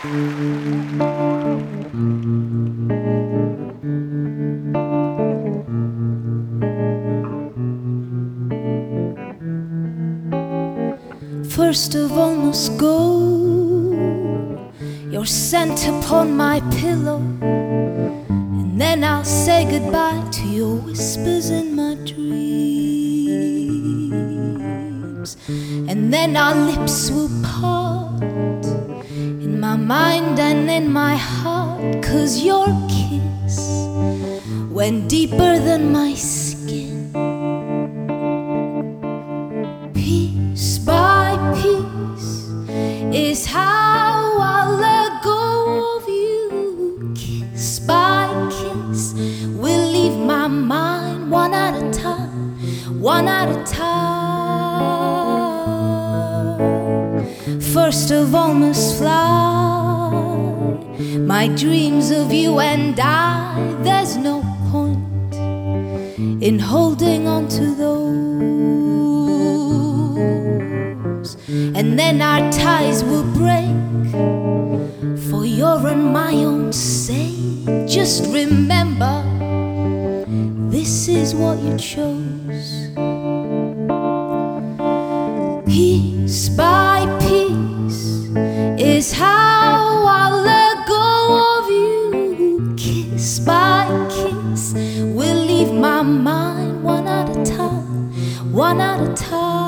First of all, must go. Your scent upon my pillow, and then I'll say goodbye to your whispers in my dreams, and then our lips will part mind and in my heart, cause your kiss went deeper than my skin. Piece by piece is how I let go of you. Kiss by kiss, we'll leave my mind one at a time, one at a time. First of all, must fly my dreams of you and I. There's no point in holding on to those. And then our ties will break for your and my own sake. Just remember, this is what you chose. Piece by piece is how I let go of you. Kiss by kiss, we'll leave my mind one at a time, one at a time.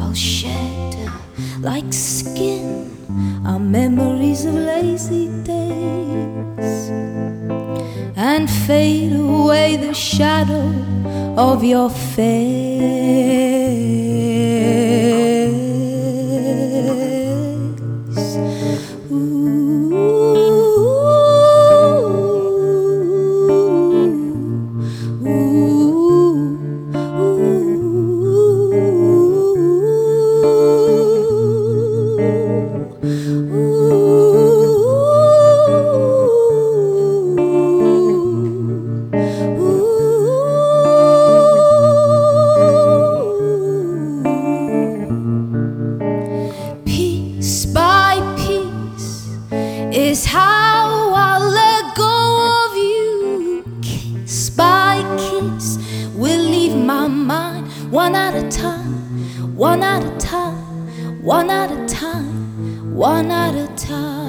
I'll shed like skin our memories of lazy days and fade away the shadow of your face. Piece how I let go of you. Kiss by kiss, we'll leave my mind one at a time, one at a time, one at a time, one at a time.